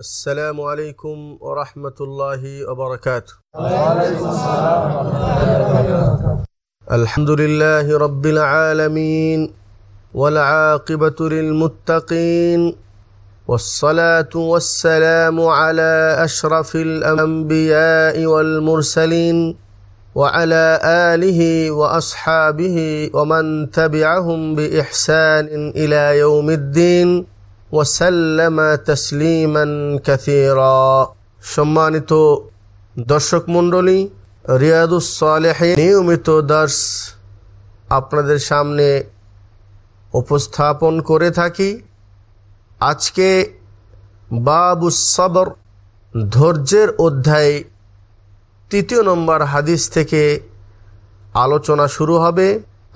السلام عليكم ورحمة الله وبركاته. الحمد لله رب العالمين والعاقبة للمتقين والصلاة والسلام على أشرف الأنبياء والمرسلين وعلى آله وأصحابه ومن تبعهم بإحسان إلى يوم الدين. ওয়াসাল্লাম তসলিমান সম্মানিত দর্শক মণ্ডলী, রিয়াদুস সালেহে নিয়মিত দর্শ আপনাদের সামনে উপস্থাপন করে থাকি। আজকে বাবু সবর ধৈর্যের অধ্যায় তৃতীয় নম্বর হাদিস থেকে আলোচনা শুরু হবে।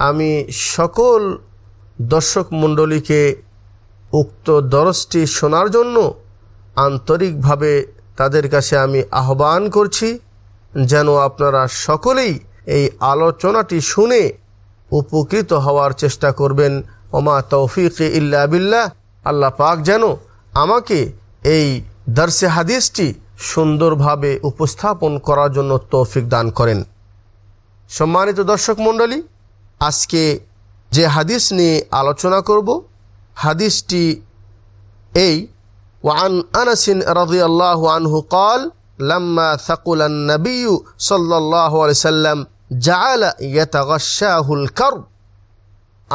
আমি সকল দর্শক মণ্ডলীকে উক্ত দরজটি শোনার জন্য আন্তরিকভাবে তাদের কাছে আমি আহ্বান করছি যেন আপনারা সকলেই এই আলোচনাটি শুনে উপকৃত হওয়ার চেষ্টা করবেন। ওমা তৌফিক ইল্লা বিল্লাহ। আল্লাহ পাক যেন আমাকে এই দর্শে হাদিসটি সুন্দরভাবে উপস্থাপন করার জন্য তৌফিক দান করেন। সম্মানিত দর্শক মণ্ডলী, আজকে যে হাদিস নিয়ে আলোচনা করব হাদিসটি এই, ওয়ান আনাসিন রাজি আল্লাহ আনহু কল লম্মা সাকুলান নবী সাল্লাহ সাল্লাম জাল ইয়াতাগাহুল কর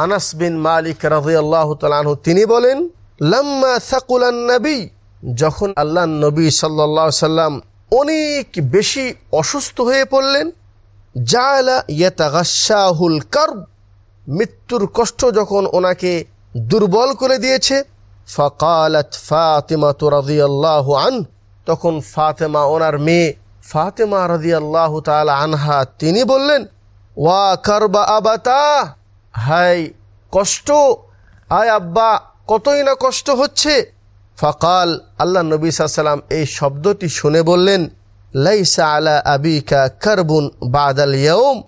আনাস বিন মালিক রাজি আল্লাহ তালাহু তিনি বলেন, লম্মা সাকুলান নবী। যখন আল্লাহ নবী সাল্লাহ সাল্লাম অনেক বেশি অসুস্থ হয়ে পড়লেন জালা ইয়াতাগাহুল কর্ব, মৃত্যুর কষ্ট যখন ওনাকে দুর্বল করে দিয়েছে। ফকালত ফাতেমা তো রাদিয়াল্লাহ আন, তখন ফাতেমা ওনার মেয়ে ফাতেমা রাদিয়াল্লাহু তাআলা আনহা, তিনি বললেন, ওয়া কারবা আবাতা, হাই কষ্ট আয় আব্বা, কতই না কষ্ট হচ্ছে? ফকাল, আল্লাহ নবী সাল্লাম এই শব্দটি শুনে বললেন, লাইসা আলা আবিকা কারবুন বাদাল ইয়ম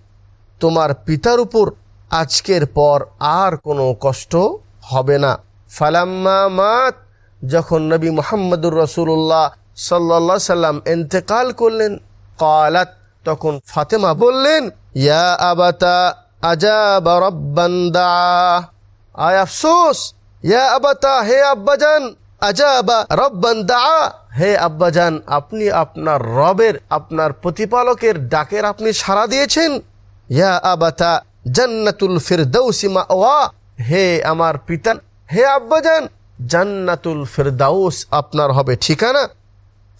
তোমার পিতার উপর আজকের পর আর কোনো কষ্ট হবে না। ফালাম্মা মাত, যখন নবী মোহাম্মদুর রসুল্লাহ সাল্লা সাল্লাম এন্তেকাল করলেন, কালাত, তখন ফাতেমা বললেন, ইয়া আবাতা আজাবা রব্বান্দা আয় আফসোস, ইয়া আবাতা, হে আব্বাজান, আজাবা রব্বান্দা হে আব্বাজান, আপনি আপনার রবের, আপনার প্রতিপালকের ডাকের আপনি সাড়া দিয়েছেন। ইয়া আবাতা জান্নাতুল ফিরদৌসি মাওয়া। হে আমার পিতা, হে আব্বাজান, জান্নাতুল ফিরদাউস আপনার হবে ঠিকানা।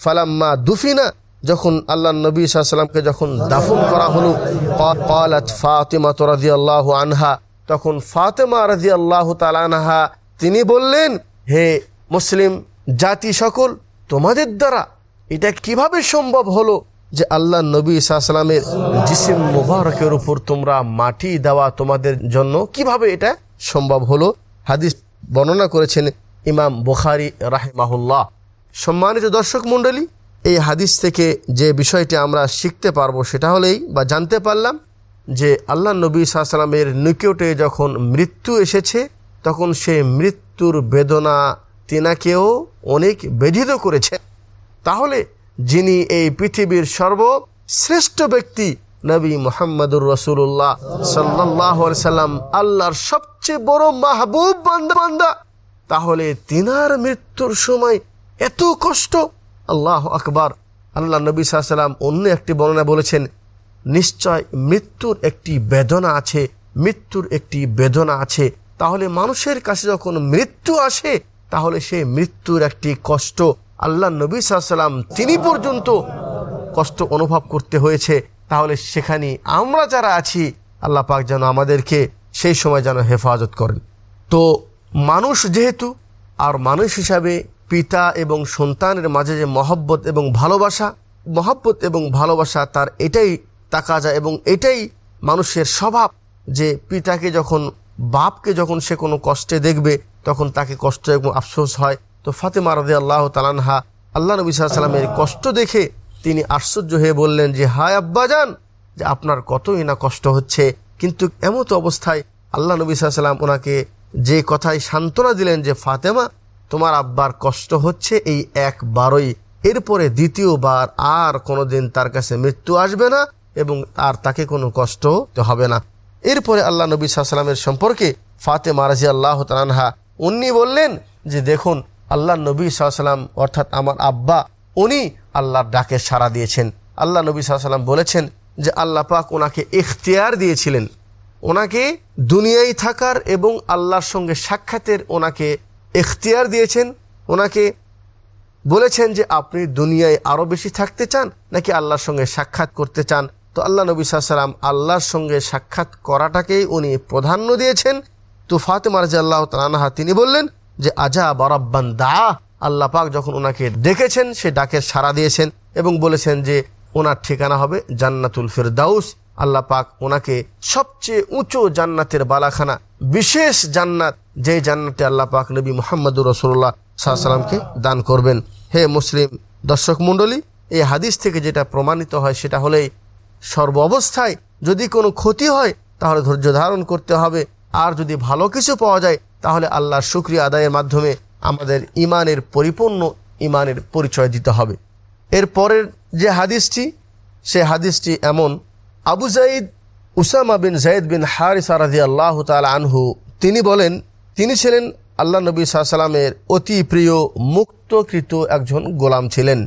ফালাম্মা দুফিনা, যখন আল্লাহ নবী সাল্লামকে যখন দাফন করা হলো কালাত ফাতিমা রাদিয়াল্লাহু আনহা, তখন ফাতেমা রাদিয়াল্লাহু তাআলা আনহা, তিনি বললেন, হে মুসলিম জাতি সকল, তোমাদের দ্বারা এটা কীভাবে সম্ভব হলো? যে আল্লাহ নবী সাল্লামের জিসিম মুবারকের উপর তোমরা মাটি দেওয়া তোমাদের জন্য কীভাবে এটা সম্ভব হলো? হাদিস বর্ণনা করেছেন ইমাম বুখারি রাহেমাহুল্লাহ। সম্মানিত দর্শক মণ্ডলী, এই হাদিস থেকে যে বিষয়টি আমরা শিখতে পারব সেটা হলেই বা জানতে পারলাম যে আল্লাহ নবী সাল্লামের নিকটে যখন মৃত্যু এসেছে, তখন সে মৃত্যুর বেদনা তিনাকেও অনেক বেধিত করেছে। তাহলে যিনি এই পৃথিবীর সর্বশ্রেষ্ঠ ব্যক্তি, নবী মোহাম্মদুর রসুল্লাহ সাল্লাহ সাল্লাম, আল্লাহর সবচেয়ে বড় মাহবুব বান্দা। বান্দা তাহলে তিনার মৃত্যুর সময় এত কষ্ট? আল্লাহ আকবার। আল্লাহ নবী সাল্লাম অন্য একটি বর্ণনা বলেছেন, নিশ্চয় মৃত্যুর একটি বেদনা আছে, মৃত্যুর একটি বেদনা আছে। তাহলে মানুষের কাছে যখন মৃত্যু আসে, তাহলে সেই মৃত্যুর একটি কষ্ট আল্লাহ নবী সাল্লাম তিনি পর্যন্ত কষ্ট অনুভব করতে হয়েছে। তাহলে সেখানে আমরা যারা আছি, আল্লাহ পাক যেন আমাদেরকে সেই সময় যেন হেফাজত করেন। তো মানুষ যেহেতু, আর মানুষ হিসাবে পিতা এবং সন্তানের মাঝে যে মহব্বত এবং ভালোবাসা, মহব্বত এবং ভালোবাসা তার এটাই তাকা যায় এবং এটাই মানুষের স্বভাব যে পিতাকে যখন, বাপকে যখন সে কোনো কষ্টে দেখবে, তখন তাকে কষ্ট এবং আফসোস হয়। তো ফাতেমা রদে আল্লাহ তালানহা আল্লাহ নবী সাল্লামের কষ্ট দেখে তিনি আশ্চর্য হয়ে বললেন যে, হায় আব্বাজান যে আপনার কতই না কষ্ট হচ্ছে। কিন্তু এমত অবস্থায় আল্লাহ নবী সাল্লাম ওনাকে যে কথায় সান্ত্বনা দিলেন যে, ফাতেমা, তোমার আব্বার কষ্ট হচ্ছে এই একবারই। এরপরে দ্বিতীয়বার আর কোনোদিন তার কাছে মৃত্যু আসবে না এবং আর তাকে কোনো কষ্ট হবে না। এরপরে আল্লাহ নবী সাল্লামের সম্পর্কে ফাতে মারাজি আল্লাহ তালানহা উনি বললেন যে, দেখুন আল্লাহ নবী সাল্লাম অর্থাৎ আমার আব্বা, উনি আল্লাহর ডাকে সাড়া দিয়েছেন। আল্লাহ নবী সাল্লাম বলেছেন যে আল্লাহ পাক ওনাকে ইখতিয়ার দিয়েছিলেন। ওনাকে দুনিয়ায় থাকার এবং আল্লাহর সঙ্গে সাক্ষাতের ওনাকে এখতিয়ার দিয়েছেন। ওনাকে বলেছেন যে আপনি দুনিয়ায় আরও বেশি থাকতে চান নাকি আল্লাহর সঙ্গে সাক্ষাৎ করতে চান? তো আল্লাহ নবী সাল্লাম আল্লাহর সঙ্গে সাক্ষাৎ করাটাকেই উনি প্রাধান্য দিয়েছেন। তো ফাতেমা রাজি আল্লাহ তালাহা তিনি বললেন যে আজা বরাব্বান দা। আল্লাহ পাক যখন ওনাকে ডেকেছেন সে ডাকের সাড়া দিয়েছেন এবং বলেছেন যে ওনার ঠিকানা হবে জান্নাতুল ফেরদাউস। আল্লাহ পাক ওনাকে সবচেয়ে উঁচু জান্নাতের বালাখানা, বিশেষ জান্নাত যে জান্নাতে আল্লাহ পাক নবী মোহাম্মদুর রসুল্লাহ সাল্লামকে দান করবেন। হে মুসলিম দর্শক মণ্ডলী, এই হাদিস থেকে যেটা প্রমাণিত হয় সেটা হলেই সর্ব অবস্থায় যদি কোনো ক্ষতি হয়, তাহলে ধৈর্য ধারণ করতে হবে। আর যদি ভালো কিছু পাওয়া যায় তাহলে আল্লাহর শুক্রিয়া আদায়ের মাধ্যমে আমাদের ইমানের পরিপূর্ণ ইমানের পরিচয় দিতে হবে। এর পরের যে হাদিসটি, সে হাদিসটি এমন, Abu Zaid Usama bin Zaid bin Haris রাজি আল্লাহ তাল আনহু, তিনি বলেন, তিনি ছিলেন আল্লাহ নবী সাল্লামের অতি প্রিয় মুক্তকৃত একজন গোলাম ছিলেন।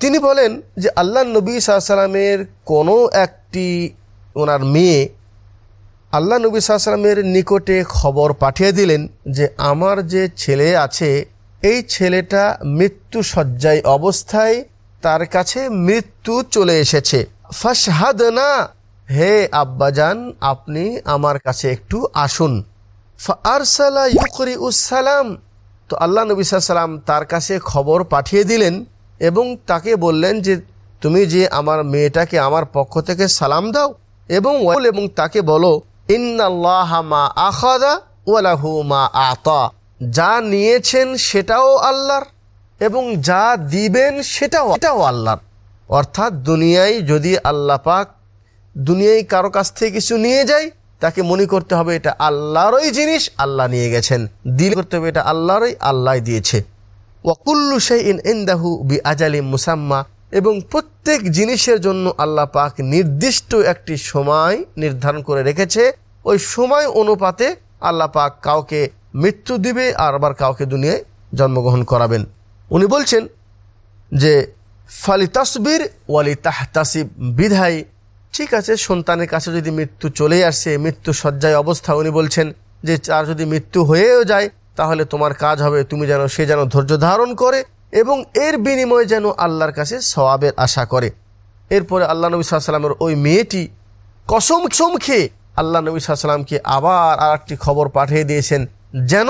তিনি বলেন যে আল্লাহ নবী সাল্লামের কোনো একটি ওনার মেয়ে আল্লাহ নবী সাল্লামের নিকটে খবর পাঠিয়ে দিলেন যে আমার যে ছেলে আছে, এই ছেলেটা মৃত্যু সজ্জায় অবস্থায় তার কাছে মৃত্যু চলে এসেছে। ফাসহাদ না হে আব্বাজান, আপনি আমার কাছে একটু আসুন। উসালাম তো আল্লাহ নবী সাল্লাম তার কাছে খবর পাঠিয়ে দিলেন এবং তাকে বললেন যে, তুমি যে আমার মেয়েটাকে আমার পক্ষ থেকে সালাম দাও এবং এবং তাকে বলো ওয়ালাহু মা যা নিয়েছেন সেটাও আল্লাহর এবং যা দিবেন সেটাও এটাও আল্লাহর। অর্থাৎ দুনিয়ায় যদি আল্লাহ পাক দুনিয়ায় কারও কাছ থেকে কিছু নিয়ে যায়, তাকে মনে করতে হবে এটা আল্লাহরই জিনিস, আল্লাহ নিয়ে গেছেন। দিল করতে হবে এটা আল্লাহরই আল্লাহ দিয়েছে। ওয়াকুল্লু ইন ইন্দাহু বি আজালি মুসাম্মা। এবং প্রত্যেক জিনিসের জন্য আল্লাহ পাক নির্দিষ্ট একটি সময় নির্ধারণ করে রেখেছে। ওই সময় অনুপাতে আল্লাহ পাক কাউকে মৃত্যু দিবে আর আবার কাউকে দুনিয়ায় জন্মগ্রহণ করাবেন। উনি বলছেন যে, ফালি তসবির ওয়ালি তাহতাসিব বিধায়। ঠিক আছে, সন্তানের কাছে যদি মৃত্যু চলে আসে মৃত্যু সজ্জায় অবস্থা, উনি বলছেন যে তার যদি মৃত্যু হয়েও যায় তাহলে তোমার কাজ হবে তুমি যেন সে যেন ধৈর্য ধারণ করে এবং এর বিনিময়ে যেন আল্লাহর কাছে সবাবের আশা করে। এরপরে আল্লাহ নবী সাল্লামের ওই মেয়েটি কসম কসম খেয়ে আল্লাহ নবী সাল্লামকে আবার আর একটি খবর পাঠিয়ে দিয়েছেন, যেন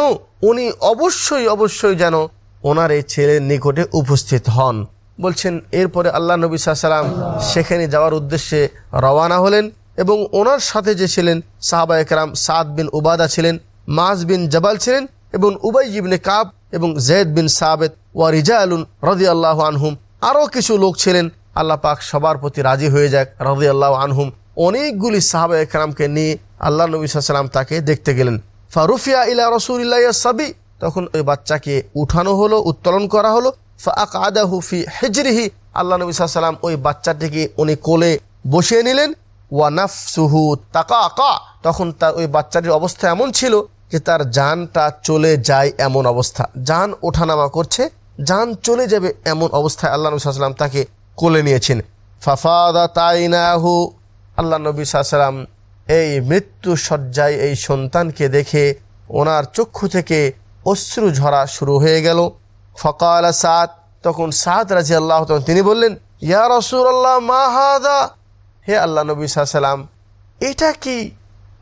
উনি অবশ্যই অবশ্যই যেন ওনার এই ছেলের নিকটে উপস্থিত হন। বলছেন, এরপরে আল্লাহ নবী সাল্লাম সেখানে যাওয়ার উদ্দেশ্যে রওয়ানা হলেন এবং ওনার সাথে যে ছিলেন সাহাবা একরাম সাদ বিন উবাদা ছিলেন মাজ বিন জবাল ছিলেন এবং উবাই ইবনে কাব এবং জেদ বিন সাবেদ ওয়া রিজা আলুন রদি আল্লাহ আনহুম, আরও কিছু লোক ছিলেন। আল্লাহ পাক সবার প্রতি রাজি হয়ে যাক রদি আল্লাহ আনহুম। অনেকগুলি সাহাবা একরামকে নিয়ে আল্লাহ নবী সাল্লাম তাকে দেখতে গেলেন। ফারুফিয়া ইলা রসুল্লাহ সাবি, তখন ওই বাচ্চাকে উঠানো হলো, উত্তোলন করা হলো। ফাদাহু ফি হেজরিহি, আল্লাহ নবী সাল্লাম ওই বাচ্চাটিকে উনি কোলে বসিয়ে নিলেন। ওয়ানাফসুহু তাকা আকা তখন তার ওই বাচ্চাটির অবস্থা এমন ছিল যে তার জানটা চলে যায় এমন অবস্থা। জান ওঠানামা করছে জান চলে যাবে এমন অবস্থায় আল্লাহ নবী সাল্লাম তাকে কোলে নিয়েছেন। ফাফাদা তাইনাহু আল্লাহ নবী সাল্লাম এই মৃত্যু সজ্জায় এই সন্তানকে দেখে ওনার চক্ষু থেকে অশ্রু ঝরা শুরু হয়ে গেল। ফকাল সাদ, তখন সাদ রাজি আল্লাহ তিনি বললেন, ইয়া রসুল আল্লাহ মাহাদা হে আল্লাহ নবী সাল্লাম এটা কি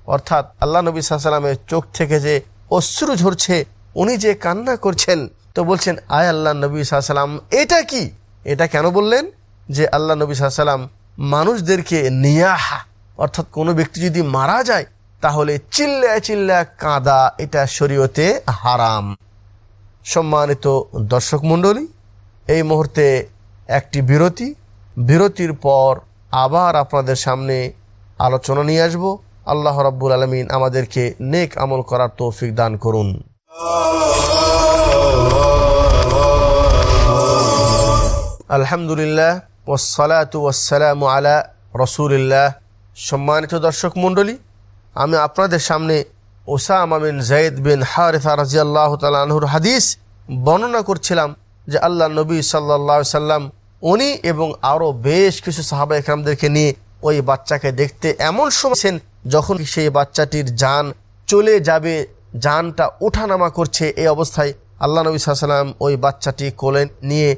অর্থাৎ আল্লাহ নবী সাল্লামের চোখ থেকে যে অশ্রু ঝরছে, উনি যে কান্না করছেন, তো বলছেন, আয় আল্লাহ নবী সাল্লাম এটা কি? এটা কেন বললেন? যে আল্লাহ নবী সাল্লাম মানুষদেরকে নিয়াহা, অর্থাৎ কোনো ব্যক্তি যদি মারা যায়, তাহলে চিল্লা চিল্লা কাঁদা, এটা শরীয়তে হারাম। সম্মানিত দর্শক মণ্ডলী, এই মুহূর্তে একটি বিরতি। বিরতির পর আবার আপনাদের সামনে আলোচনা নিয়ে আসব। আল্লাহ রাব্বুল আলমিন আমাদেরকে নেক আমল করার তৌফিক দান করুন। আলহামদুলিল্লাহ ওসালাত ওয়াসালাম আলা রসুলিল্লাহ। সম্মানিত দর্শক মণ্ডলী, আমি আপনাদের সামনে ওসামা বিন জাইদ বিন হারিফা রাজিয়াল্লাহ তালুর হাদিস বর্ণনা করছিলাম যে আল্লাহ নবী সাল্লা সাল্লাম উনি এবং আরও বেশ কিছু সাহাবা একরামদেরকে নিয়ে ওই বাচ্চাকে দেখতে এমন সময় যখন সেই বাচ্চাটির যান চলে যাবে যানটা ওঠানামা করছে এই অবস্থায় আল্লাহ নবী সাল্লাম ওই বাচ্চাটি কোলে নিয়ে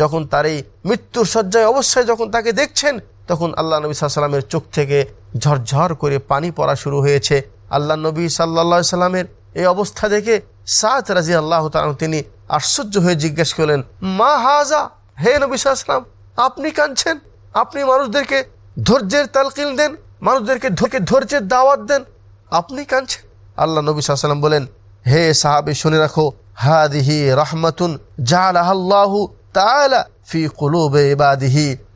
যখন তার এই মৃত্যুর শয্যায় অবশ্যই যখন তাকে দেখছেন, তখন আল্লাহ নবী সাল্লামের চোখ থেকে ঝরঝর করে পানি পড়া শুরু হয়েছে। আল্লাহ নবী সাল্লা সাল্লামের এই অবস্থা দেখে সাত রাজি আল্লাহ তিনি আশ্চর্য হয়ে জিজ্ঞেস করলেন, মা হাজা হে নবী সাল্লাম আপনি কাঁদছেন? আপনি মানুষদেরকে ধৈর্যের তালকিল দেন, মানুষদেরকে ধোকে ধৈর্যের দাওয়াত দেন। আপনি কাঁদছেন। আল্লাহ নবী সাল্লাম বলেন, হে সাহাবি, শুনে রাখো, হাদিহি রহমাতুন তাআলা ফি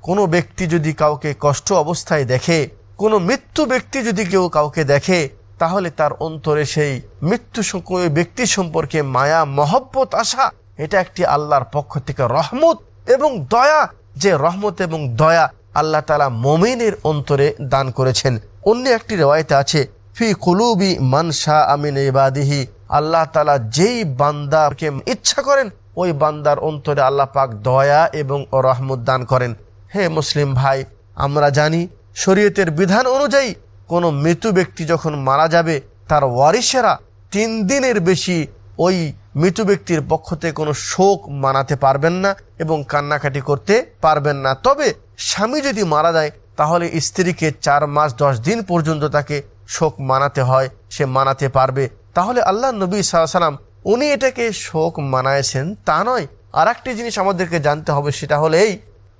কোনো ব্যক্তি যদি কাউকে কষ্ট অবস্থায় দেখে, কোনো মৃত্যু ব্যক্তি যদি কেউ কাউকে দেখে, তাহলে তার অন্তরে সেই মৃত্যু ব্যক্তি সম্পর্কে মায়া, মহব্বত আসা এটা একটি আল্লাহর পক্ষ থেকে রহমত এবং দয়া। যে রহমত এবং দয়া আল্লাহ তালা মমিনের অন্তরে দান করেছেন। অন্য একটি রেওয়ায়তে আছে, ফি কুলুবি মানসা আমিন ইবাদিহি। আল্লাহ তালা যেই বান্দাকে ইচ্ছা করেন, ওই বান্দার অন্তরে আল্লাহ পাক দয়া এবং রহমত দান করেন। হে মুসলিম ভাই, আমরা জানি শরীয়তের বিধান অনুযায়ী কোনো মৃত্যু ব্যক্তি যখন মারা যাবে, তার ওয়ারিসেরা তিন দিনের বেশি ওই মৃত্যু ব্যক্তির পক্ষ থেকে কোনো শোক মানাতে পারবেন না এবং কান্নাকাটি করতে পারবেন না। তবে স্বামী যদি মারা যায়, তাহলে স্ত্রীকে চার মাস দশ দিন পর্যন্ত তাকে শোক মানাতে হয়, সে মানাতে পারবে। তাহলে আল্লাহ নবী সাল্লাম, উনি এটাকে শোক মানায়ছেন, তা নয়। আর একটি জিনিস আমাদেরকে জানতে হবে, সেটা হলে এই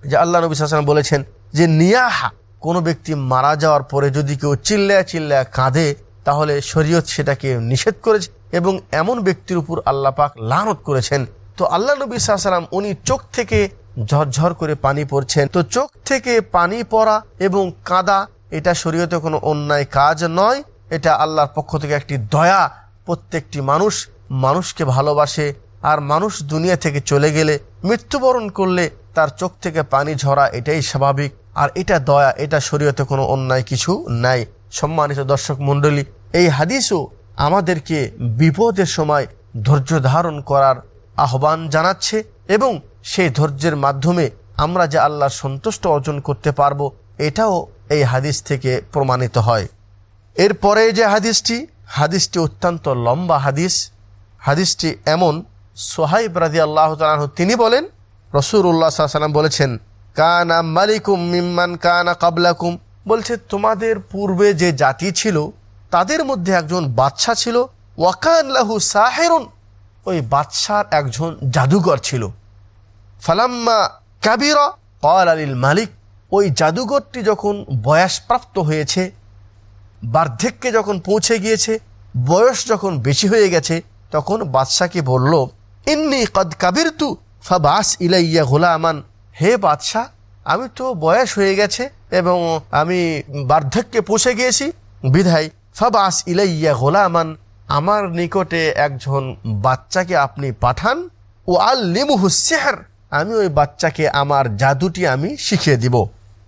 যে আল্লাহ নবী সাল্লাম বলেছেন যে, নিয়াহা, কোনো ব্যক্তি মারা যাওয়ার পরে যদি কেউ চিল্লায় চিল্লায় কাঁদে তাহলে শরীয়ত সেটাকে নিষেধ করেছে এবং এমন ব্যক্তির উপর আল্লাহ পাক লানত করেছেন। তো আল্লাহ নবী সাল্লাম উনি চোখ থেকে ঝরঝর করে পানি পড়ছেন। তো চোখ থেকে পানি পড়া এবং কাদা, এটা শরীয়তে কোনো অন্যায় কাজ নয়। এটা আল্লাহর পক্ষ থেকে একটি দয়া। প্রত্যেকটি মানুষ মানুষকে ভালোবাসে আর মানুষ দুনিয়া থেকে চলে গেলে, মৃত্যুবরণ করলে তার চোখ থেকে পানি ঝরা, এটাই স্বাভাবিক। আর এটা দয়া, এটা শরীয়তে কোনো অন্যায় কিছু নাই। সম্মানিত দর্শক মণ্ডলী এই হাদিসও আমাদেরকে বিপদের সময় ধৈর্য ধারণ করার আহ্বান জানাচ্ছে এবং সেই ধৈর্যের মাধ্যমে আমরা যে আল্লাহর সন্তুষ্ট অর্জন করতে পারব, এটাও এই হাদিস থেকে প্রমাণিত হয়। এরপরে যে হাদিসটি হাদিসটি অত্যন্ত লম্বা হাদিস। হাদিসটি এমন, সোহাইব রাজি আল্লাহ তিনি বলেন রসুল্লাহ সাল্লাম বলেছেন, কানা মালিকুম মিম্মান কানা কাবলাকুম। বলছে, তোমাদের পূর্বে যে জাতি ছিল তাদের মধ্যে একজন বাদশাহ ছিল। ওয়াকান লাহু সাহেরুন, ওই বাদশার একজন জাদুঘর ছিল। ফালাম্মা কাবিরা কল আলিল মালিক, ওই জাদুঘরটি যখন বয়সপ্রাপ্ত হয়েছে, বার্ধক্যে যখন পৌঁছে গিয়েছে, বয়স যখন বেশি হয়ে গেছে, তখন বাদশাকে বলল, ইন্নি কদ কাবির তু ফাবাস ইলাইয়া গোলামান। হে বাদশাহ, আমি তো বয়স হয়ে গেছে এবং আমি বার্ধক্যে পৌঁছে গিয়েছি। বিধায় ফাবাস ইলাইয়া গোলামান, আমার নিকটে একজন বাচ্চাকে আপনি পাঠান, ও আল লিমুহু শেহর আমি ওই বাচ্চাকে আমার জাদুটি আমি শিখিয়ে দিব।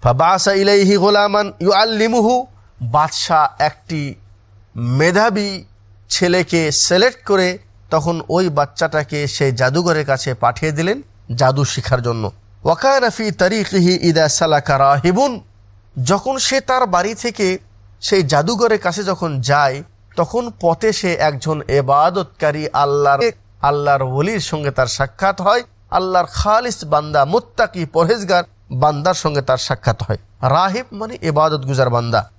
ফাবাসা ইলাইহি গোলামান ইউ আল লিমুহু বাদশাহ একটি মেধাবী ছেলেকে সিলেক্ট করে তখন ওই বাচ্চাটাকে সেই জাদুঘরের কাছে পাঠিয়ে দিলেন জাদু শিখার জন্য। ওয়াকানাফি তারিকিহি ইদা সালাকা রাহিবুন, যখন সে তার বাড়ি থেকে সেই জাদুঘরের কাছে যখন যায়, তখন পথে সে একজন এবাদতকারী আল্লাহর আল্লাহর ওলির সঙ্গে তার সাক্ষাৎ হয়। আল্লাহর খালিস বান্দা, মুত্তাকি পরহেজগার বান্দার সঙ্গে তার সাক্ষাৎ হয়। রাহিব মানে এবাদত গুজার বান্দা।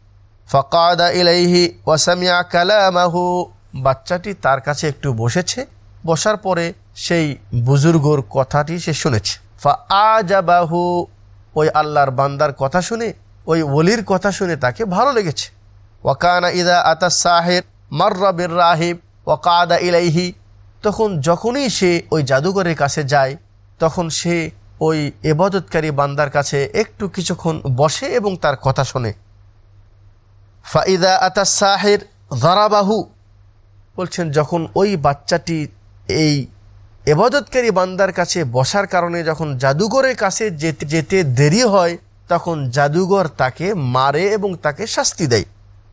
ফকাদা ইলাইহি ওয়াসামিয়া কালামাহু। বাচ্চাটি তার কাছে একটু বসেছে। বসার পরে সেই বুজুর্গর কথাটি সে শুনেছে। ফা আজাবাহু। ওই আল্লাহর বান্দার কথা শুনে ওই ওলির কথা শুনে তাকে ভালো লেগেছে। ওয়াকানা ইদা আতা সাহেব মার্রাবির রাহিব ওয়াকাদা ইলাইহি। তখন যখনই সে ওই জাদুঘরের কাছে যায়, তখন সে ওই এবাদতকারী বান্দার কাছে একটু কিছুক্ষণ বসে এবং তার কথা শোনে। ফাইদা আতা সাহের ধরাবাহু বলছেন, যখন ওই বাচ্চাটি এই এবাদতকারী বান্দার কাছে বসার কারণে যখন জাদুঘরের কাছে যেতে যেতে দেরি হয় তখন জাদুঘর তাকে মারে এবং তাকে শাস্তি দেয়।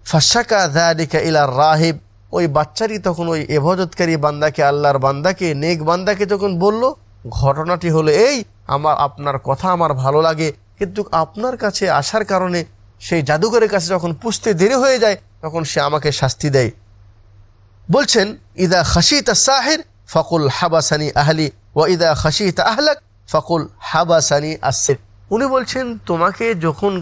ফাশাকা দালিকা ইলার রাহেব। ওই বাচ্চারই তখন ওই এবাদতকারী বান্দাকে, আল্লাহর বান্দাকে, নেক বান্দাকে যখন বলল, ঘটনাটি হলো এই, আমার, আপনার কথা আমার ভালো লাগে, কিন্তু আপনার কাছে আসার কারণে সেই জাদুঘরের কাছে যখন পুষতে দেরি হয়ে যায়, তখন সে আমাকে শাস্তি দেয়। বলছেন, ইদা খাসিতা সাহির, ফকুল হাবাসানি আহলি ও ইদা খাসিতা আহলাক, ফকুল হাবাসানি আসির উনি বলছেন, তোমাকে যখন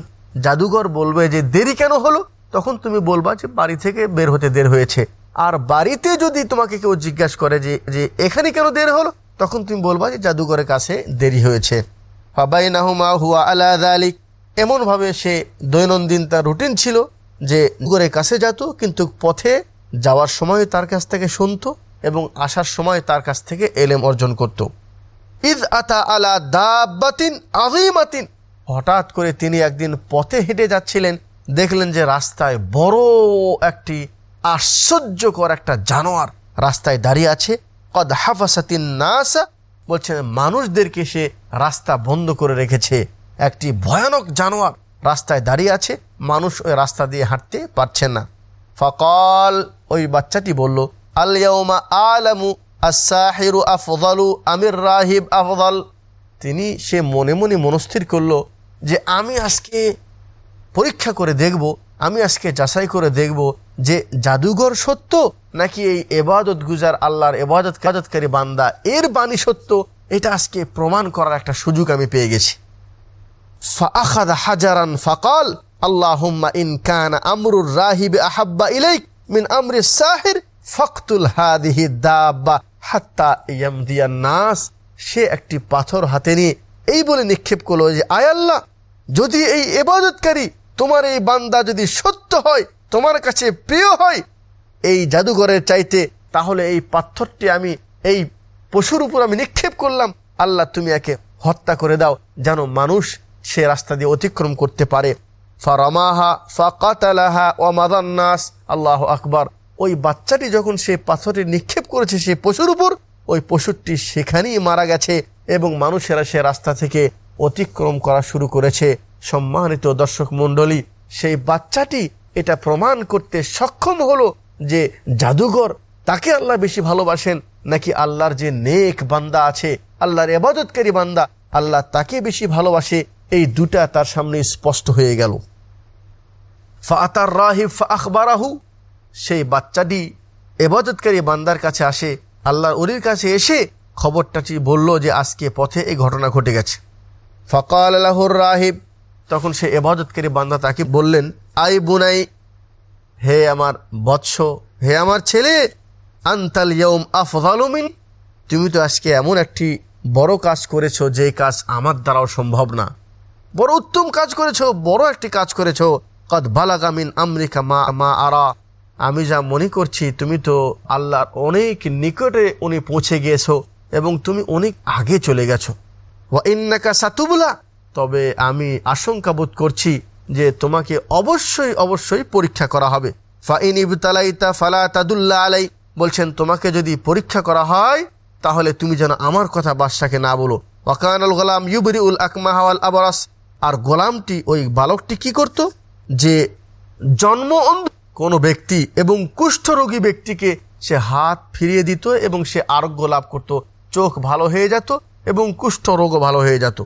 জাদুঘর বলবে যে দেরি কেন হলো, তখন তুমি বলবা যে বাড়ি থেকে বের হতে দের হয়েছে। আর বাড়িতে যদি তোমাকে কেউ জিজ্ঞাসা করে যে যে এখানে কেন দের হলো, তখন তুমি বলবা যে জাদুঘরের কাছে দেরি হয়েছে। ফাবাইনাহুমা হুয়া আলা আলিক এমনভাবে সে দৈনন্দিন তার রুটিন ছিল যে ঘরের কাছে যেত, কিন্তু পথে যাওয়ার সময় তার কাছ থেকে শুনত এবং আসার সময় তার কাছ থেকে এলেম অর্জন করত। আলা হঠাৎ করে তিনি একদিন পথে হেঁটে যাচ্ছিলেন। দেখলেন যে রাস্তায় বড় একটি আশ্চর্যকর একটা জানোয়ার রাস্তায় দাঁড়িয়ে আছে। কদ হাফাসাতিন নাসা বলছেন মানুষদেরকে সে রাস্তা বন্ধ করে রেখেছে। একটি ভয়ানক জানোয়ার রাস্তায় দাঁড়িয়ে আছে। মানুষ ওই রাস্তা দিয়ে হাঁটতে পারছে না। ফকল, ওই বাচ্চাটি বলল আলিয়াউমা আলামু আসাহিরু আফদালু, আমির রাহিব আফদাল। তিনি সে মনে মনে মনস্থির করল যে আমি আজকে পরীক্ষা করে দেখব, আমি আজকে যাচাই করে দেখব যে জাদুঘর সত্য নাকি এই এবাদত গুজার আল্লাহর এবাদত কাজাতকারী বান্দা এর বাণী সত্য, এটা আজকে প্রমাণ করার একটা সুযোগ আমি পেয়ে গেছি। হাজারান ফাকাল আল্লাহ ইন কান আমরুর রাহিব আহাব্বা ইলাইক মিন আমরে সাহির। ফকতুল হাদিহি দাব্বা হাত্তা ইয়ামদিয়া নাস। সে একটি পাথর হাতে নিয়ে এই বলে নিক্ষেপ করল যে আয়াল্লাহ যদি এই এবাদতকারী তোমার এই বান্দা যদি সত্য হয়, তোমার কাছে প্রিয় হয়, এই জাদুঘরের চাইতে, তাহলে এই পাথরটি আমি, এই পশুর উপর আমি নিক্ষেপ করলাম। আল্লাহ, তুমি একে হত্যা করে দাও, যেন মানুষ সে রাস্তা দিয়ে অতিক্রম করতে পারে। ফারামাহা ফাকাতালাহা ওয়া মাদান্নাস আল্লাহ আকবর। ওই বাচ্চাটি যখন সে পাথরটি নিক্ষেপ করেছে সে পশুর উপর, ওই পশুটি সেখানেই মারা গেছে এবং মানুষেরা সে রাস্তা থেকে অতিক্রম করা শুরু করেছে। সম্মানিত দর্শক মণ্ডলী, সেই বাচ্চাটি এটা প্রমাণ করতে সক্ষম হলো যে জাদুঘর, তাকে আল্লাহ বেশি ভালোবাসেন নাকি আল্লাহর যে নেক বান্দা আছে, আল্লাহর এবাদতকারী বান্দা, আল্লাহ তাকে বেশি ভালোবাসে, এই দুটা তার সামনে স্পষ্ট হয়ে গেল। ফাতার রাহিব আখবরাহু সেই বাচ্চাটি এবাদতকারী বান্দার কাছে আসে, আল্লাহর উরির কাছে এসে খবরটাটি বলল যে আজকে পথে এই ঘটনা ঘটে গেছে। ফকাল আল্লাহর রাহিব, তখন সে এবাজতকারী বান্দা তাকে বললেন, আই বুনাই, হে আমার বৎস, হে আমার ছেলে, আন্তাল ইয়ম আফদালুমিন তুমি তো আজকে এমন একটি বড় কাজ করেছ যে কাজ আমার দ্বারাও সম্ভব না। বড় উত্তম কাজ করেছ, বড় একটি কাজ করেছ। কদ বালাগামিন আমরিকা মা মা আরা আমি যা মনে করছি, তুমি তো আল্লাহর অনেক নিকটে উনি পৌঁছে গিয়েছো এবং তুমি অনেক আগে চলে গেছো। ওয়া ইন্নাকা সাতুবুলা। তবে আমি আশঙ্কা বোধ করছি যে তোমাকে অবশ্যই অবশ্যই পরীক্ষা করা হবে। ফাইন ইবতালাইতা ফালা আলাই। বলছেন, তোমাকে যদি পরীক্ষা করা হয়, তাহলে তুমি যেন আমার কথা বাদশাকে না বলো। ওয়াকান গোলাম ইউবরি উল আকমাহাওয়াল আবরাস। আর গোলামটি, ওই বালকটি কি করত? যে জন্ম অন্ধ কোনো ব্যক্তি এবং কুষ্ঠরোগী ব্যক্তিকে সে হাত ফিরিয়ে দিত এবং সে আরোগ্য লাভ করত। চোখ ভালো হয়ে যেত এবং কুষ্ঠ রোগও ভালো হয়ে যেত।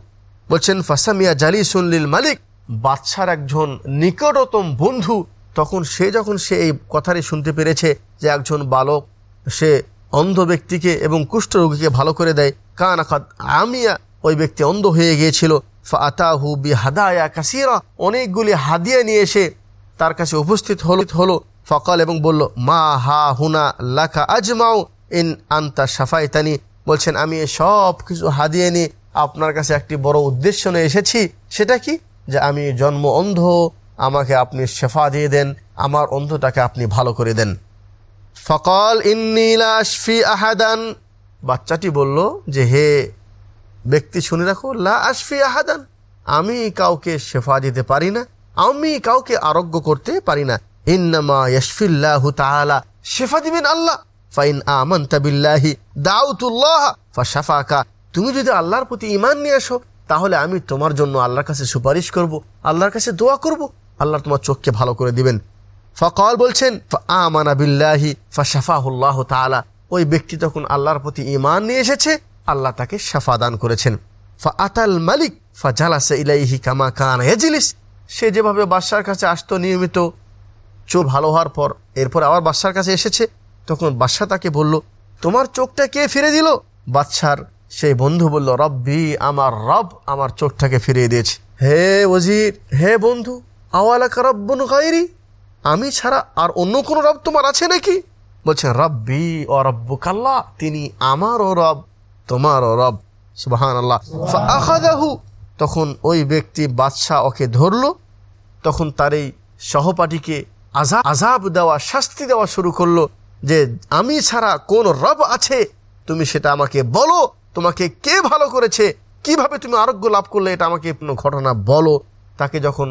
বলছেন, ফাসামিয়া জালি সুনলিল মালিক। বাচ্চার একজন নিকটতম বন্ধু তখন সে যখন সে এই কথাটি শুনতে পেরেছে যে একজন বালক সে অন্ধ ব্যক্তিকে এবং কুষ্ঠরোগীকে ভালো করে দেয় কান আখাদ আমিয়া। ওই ব্যক্তি অন্ধ হয়ে গিয়েছিল। ফাতাহু বি হাদায়া কাসিরা। অনেকগুলি হাদিয়া নিয়ে এসে তার কাছে উপস্থিত হলো হলো, ফকাল এবং বলল, মা হা হুনা লাখা আজমাও ইন আন্তা সাফাইতানি বলছেন, আমি সব কিছু হাদিয়ে নিয়ে আপনার কাছে একটি বড় উদ্দেশ্য নিয়ে এসেছি। সেটা কি? যে আমি জন্ম অন্ধ, আমাকে আপনি শেফা দিয়ে দেন, আমার অন্ধটাকে আপনি ভালো করে দেন। ফকল ইন্নিলাশফি আহাদান। বাচ্চাটি বলল, যে হে ব্যক্তি শুনে রাখো, লা আশফি আহাদান। আমি কাউকে শেফা দিতে পারি না। আমি কাউকে আরোগ্য করতে পারি না। দিবেন আল্লাহ। ফাইন দাউতুল্লাহ তুমি যদি আল্লাহর প্রতি ইমান নিয়ে আসো, তাহলে আমি তোমার জন্য আল্লাহর কাছে সুপারিশ আল্লাহর কাছে দোয়া করব। আল্লাহ তোমার চোখকে ভালো করে দিবেন। ফকল বলছেন ওই ব্যক্তি তখন আল্লাহর প্রতি ইমান নিয়ে এসেছে, আল্লাহ তাকে শাফা দান করেছেন। ফা আতাল মালিক, ফা জালাসা ইলাইহি কামা কান সে যেভাবে বাদশার কাছে আসতো নিয়মিত, চোখ ভালো হওয়ার পর, এরপর আবার বাদশার কাছে এসেছে। তখন বাদশাহ তাকে বলল, তোমার চোখটা কে ফিরে দিল? বাদশার সেই বন্ধু বলল, রব্বি, আমার রব আমার চোখটাকে ফিরিয়ে দিয়েছে। হে ওজির, হে বন্ধু, আওয়ালাকা রব্বন গাইরি আমি ছাড়া আর অন্য কোনো রব তোমার আছে নাকি? বলছেন রব্বি, ও রব্বু কাল্লা তিনি আমারও রব, তোমারও রব। আখাদাহু তখন ওই ব্যক্তি বাদশাহ ওকে ধরলো, তখন তার এই সহপাঠীকে আজাব আজাব দেওয়া, শাস্তি দেওয়া শুরু করল যে, আমি ছাড়া কোন রব আছে? তুমি সেটা আমাকে বলো, তোমাকে কে ভালো করেছে? কীভাবে তুমি আরোগ্য লাভ করলে এটা আমাকে কোনো ঘটনা বলো? তাকে যখন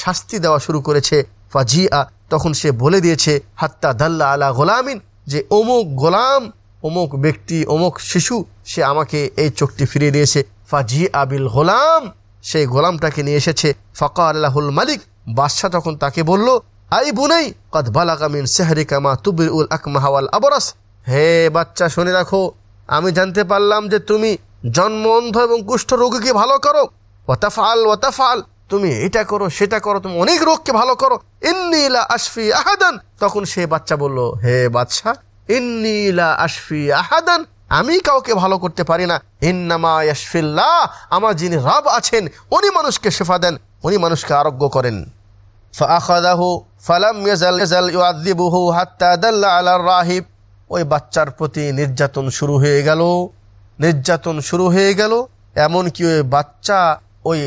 শাস্তি দেওয়া শুরু করেছে ফাজিয়া, তখন সে বলে দিয়েছে, হাত্তা দাল্লা আলা গোলামিন যে, অমুক গোলাম, অমুক ব্যক্তি, অমুক শিশু, সে আমাকে এই চোখটি ফিরিয়ে দিয়েছে। ফাজি আবিল গোলাম, সেই গোলামটাকে নিয়ে এসেছে। ফকা আল্লাহুল মালিক, বাদশাহ তখন তাকে বলল, আই বুনাই, কদ বালাকামিন সেহরি কামা তুবির উল আকমাহাওয়াল আবরাস। হে বাচ্চা শুনে রাখো, আমি জানতে পারলাম যে তুমি জন্ম অন্ধ এবং কুষ্ঠ রোগীকে ভালো করো। ওয়াতাফাল ওয়াতাফাল তুমি এটা করো, সেটা করো, তুমি অনেক রোগকে ভালো করো। ইন্নিলা আশফি আহাদান। তখন সে বাচ্চা বলল, হে বাচ্চা ইন্নিলা আশফি আহাদান। আমি কাউকে ভালো করতে পারি না। ইন্নামা ইয়াসফিল্লা আমার যিনি রাব আছেন, উনি মানুষকে শেফা দেন, উনি মানুষকে আরোগ্য করেন। ফালাম রাহিব। ওই বাচ্চার প্রতি নির্যাতন শুরু হয়ে গেল, নির্যাতন শুরু হয়ে গেল, এমনকি ওই বাচ্চা, ওই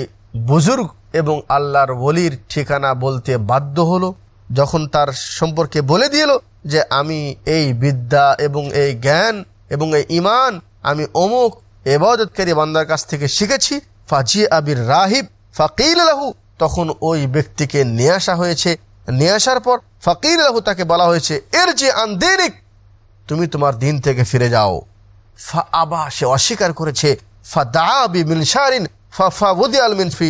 বুজুর্গ এবং আল্লাহর বলির ঠিকানা বলতে বাধ্য হলো। যখন তার সম্পর্কে বলে দিল যে, আমি এই বিদ্যা এবং এই জ্ঞান এবং এই ইমান আমি অমুক এবাদতকারী বান্দার কাছ থেকে শিখেছি। ফাজি আবির রাহিব, ফাকিল লাহু, তখন ওই ব্যক্তিকে নিয়ে আসা হয়েছে। নিয়ে আসার পর ফকির লাহু তাকে বলা হয়েছে এর যে আন্দেরিক তুমি তোমার দিন থেকে ফিরে যাও। ফা আবা, সে অস্বীকার করেছে ফা দাবি মিনসারিন ফা ফা উদি আল মিনফি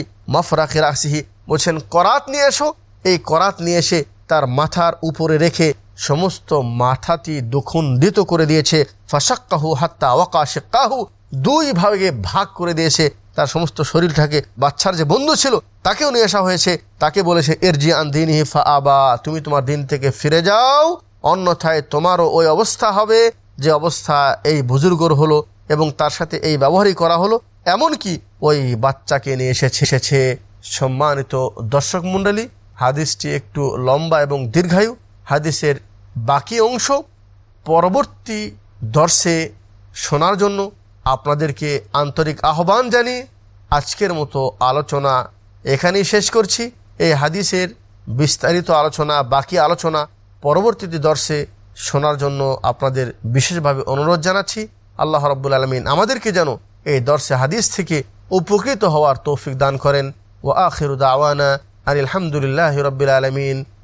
বলছেন, করাত নিয়ে এসো। এই করাত নিয়ে এসে তার মাথার উপরে রেখে সমস্ত মাথাটি দুখুন্ডিত করে দিয়েছে। ফাসাক্কাহু হাত্তা ওয়াকাশে কাহু দুই ভাগে ভাগ করে দিয়েছে। তার সমস্ত শরীরটাকে, বাচ্চার যে বন্ধু ছিল, তাকেও নিয়ে আসা হয়েছে। তাকে বলেছে এর জি আন্দিন ফা আবা, তুমি তোমার দিন থেকে ফিরে যাও। অন্যথায় তোমারও ওই অবস্থা হবে যে অবস্থা এই বুজুর্গর হলো এবং তার সাথে এই ব্যবহারই করা হলো। এমনকি ওই বাচ্চাকে নিয়ে এসেছে এসেছে সম্মানিত দর্শক মণ্ডলী। হাদিসটি একটু লম্বা এবং দীর্ঘায়ু। হাদিসের বাকি অংশ পরবর্তী দর্শে শোনার জন্য আপনাদেরকে আন্তরিক আহ্বান জানিয়ে আজকের মতো আলোচনা এখানেই শেষ করছি। এই হাদিসের বিস্তারিত আলোচনা, বাকি আলোচনা পরবর্তীতে দর্শে শোনার জন্য আপনাদের বিশেষভাবে অনুরোধ জানাচ্ছি। আল্লাহ রব্বুল আলমিন আমাদেরকে যেন এই দর্শে হাদিস থেকে উপকৃত হওয়ার তৌফিক দান করেন। ও আখিরুদ আওয়ানা আলহামদুলিল্লাহ রবিল আলমিন।